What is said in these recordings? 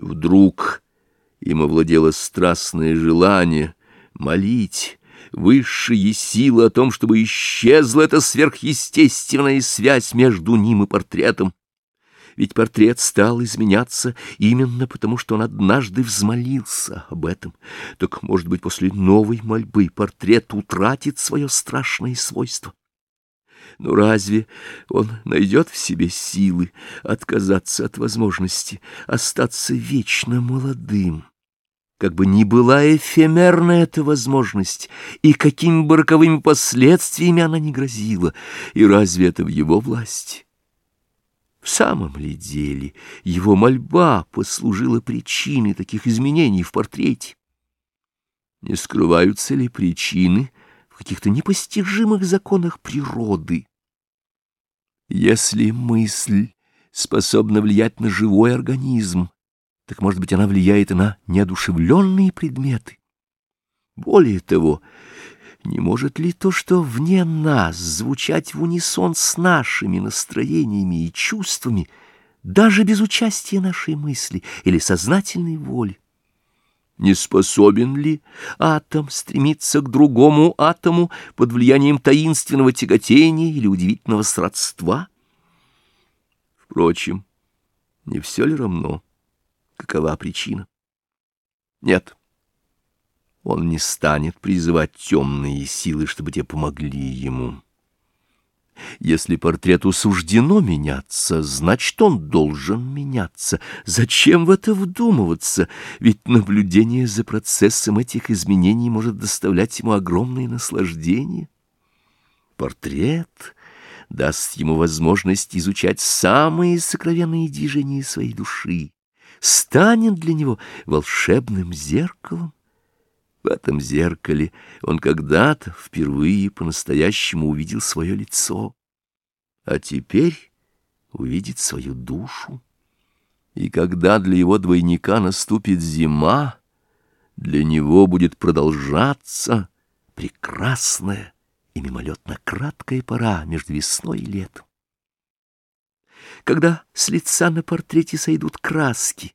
Вдруг им овладело страстное желание молить высшие силы о том, чтобы исчезла эта сверхъестественная связь между ним и портретом. Ведь портрет стал изменяться именно потому, что он однажды взмолился об этом. Так, может быть, после новой мольбы портрет утратит свое страшное свойство. Но разве он найдет в себе силы отказаться от возможности остаться вечно молодым? Как бы ни была эфемерна эта возможность, и какими бы роковыми последствиями она не грозила, и разве это в его власти? В самом ли деле его мольба послужила причиной таких изменений в портрете? Не скрываются ли причины каких-то непостижимых законах природы? Если мысль способна влиять на живой организм, так, может быть, она влияет и на неодушевленные предметы. Более того, не может ли то, что вне нас, звучать в унисон с нашими настроениями и чувствами, даже без участия нашей мысли или сознательной воли? Не способен ли атом стремиться к другому атому под влиянием таинственного тяготения или удивительного сродства? Впрочем, не все ли равно? какова причина. Нет, он не станет призывать темные силы, чтобы те помогли ему. Если портрету суждено меняться, значит, он должен меняться. Зачем в это вдумываться? Ведь наблюдение за процессом этих изменений может доставлять ему огромное наслаждение. Портрет даст ему возможность изучать самые сокровенные движения своей души станет для него волшебным зеркалом. В этом зеркале он когда-то впервые по-настоящему увидел свое лицо, а теперь увидит свою душу. И когда для его двойника наступит зима, для него будет продолжаться прекрасная и мимолетно краткая пора между весной и летом когда с лица на портрете сойдут краски,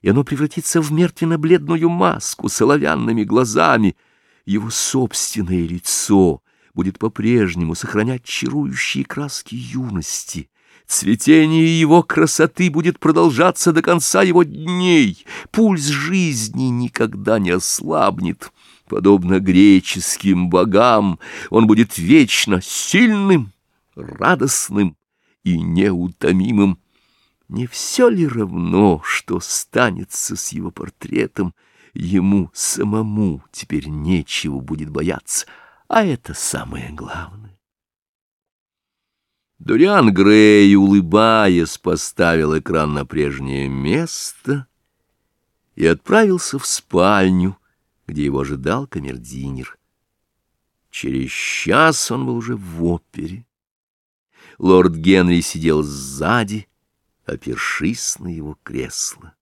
и оно превратится в мертвенно-бледную маску с оловянными глазами, его собственное лицо будет по-прежнему сохранять чарующие краски юности. Цветение его красоты будет продолжаться до конца его дней. Пульс жизни никогда не ослабнет. Подобно греческим богам, он будет вечно сильным, радостным, и неутомимым. Не все ли равно, что станется с его портретом? Ему самому теперь нечего будет бояться, а это самое главное. Дориан Грей, улыбаясь, поставил экран на прежнее место и отправился в спальню, где его ожидал камердинер. Через час он был уже в опере. Лорд Генри сидел сзади, опершись на его кресло.